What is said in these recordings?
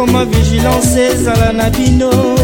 koma vigilance ezala na bino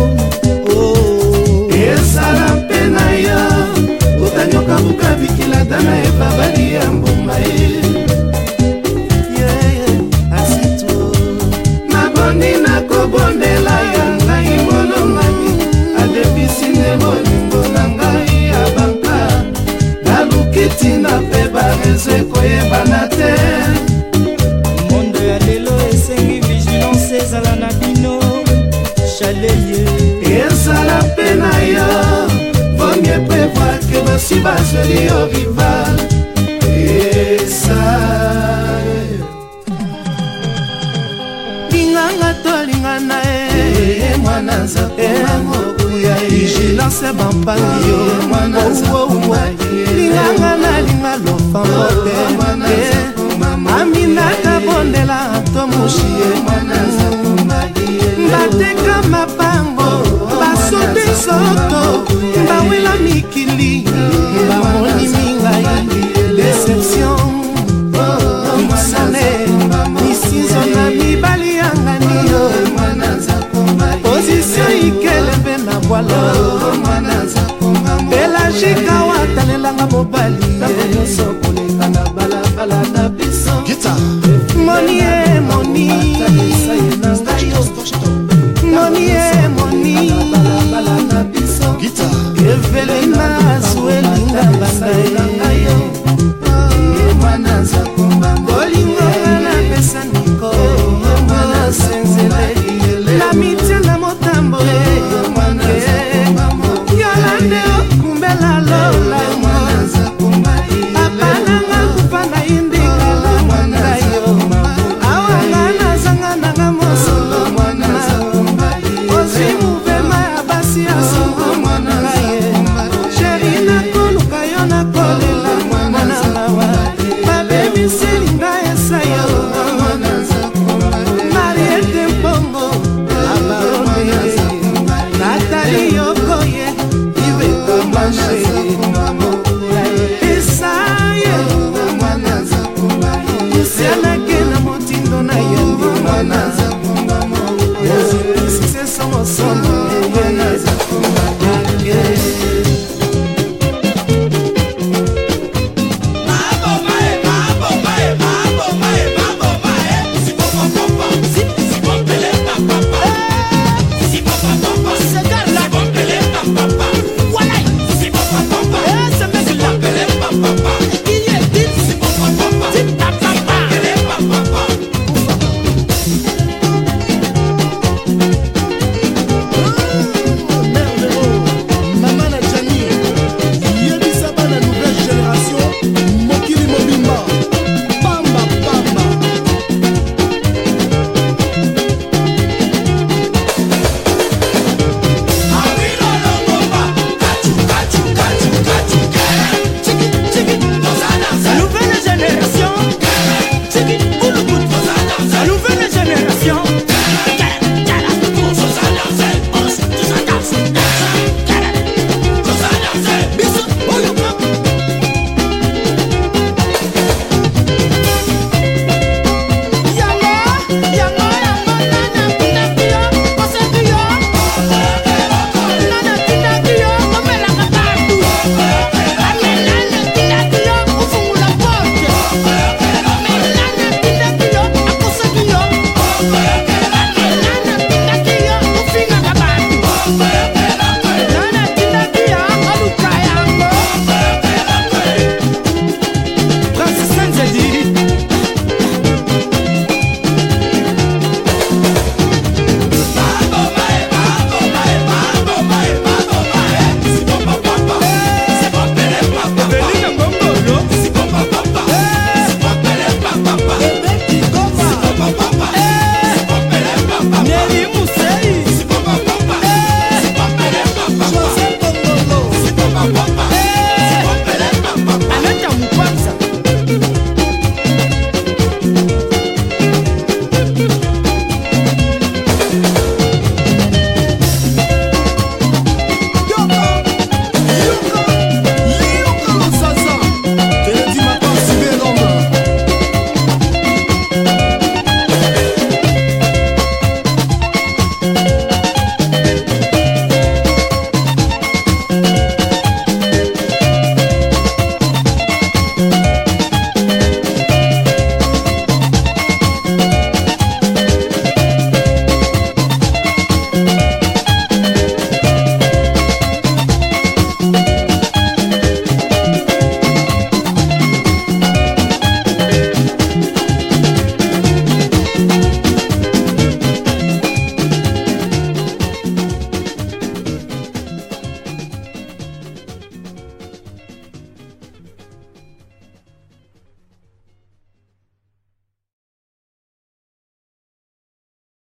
ezala na bino chaleye ezala mpe na yo vonge prévoir ke basi basoli yo rival esa linganga tolingana e mwana nzakoangokuya eh, vigilance bampangi yo linganga nalinga lofa mote eh, aminaka bondela tomushi